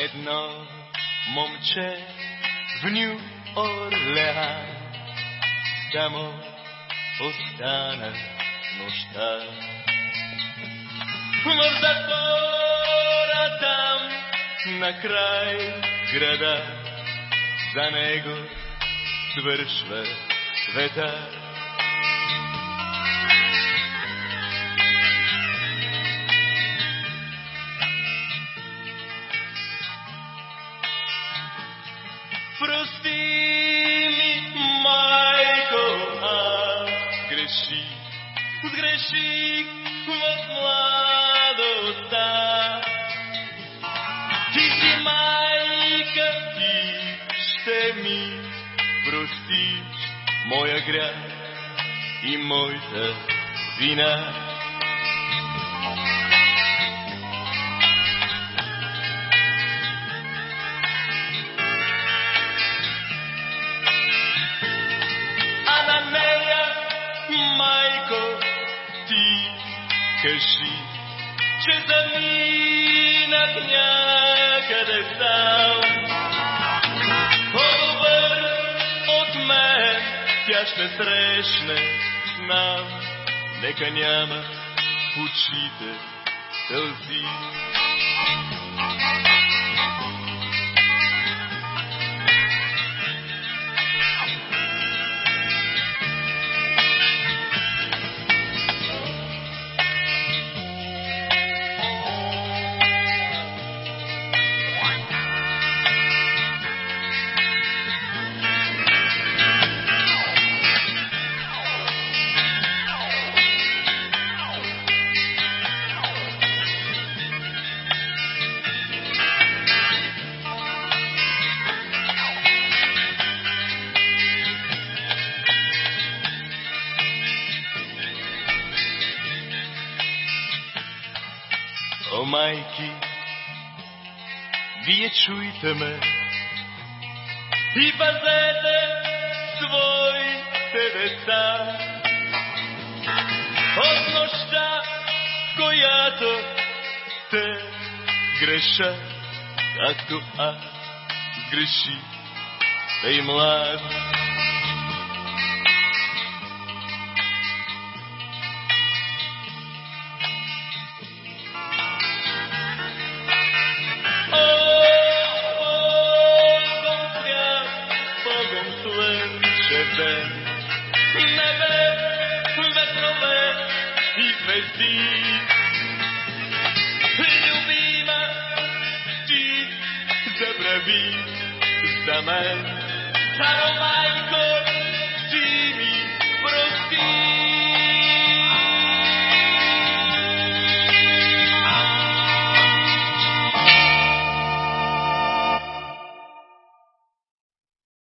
едно момче в Нью Орлеан. Само остана нощта. В затвора там, на край града, за него свършва света. Моя грях и моята вина. Кажи, че заминах някъде там. По-добър от мен тя ще срещне нам. Нека няма в очите сълзи. Майки, вие чуйте ме и пазете своите деца. От нощта, която те греша, както аз греши, да и млад. Любима, ти забрави за мен, старо майко,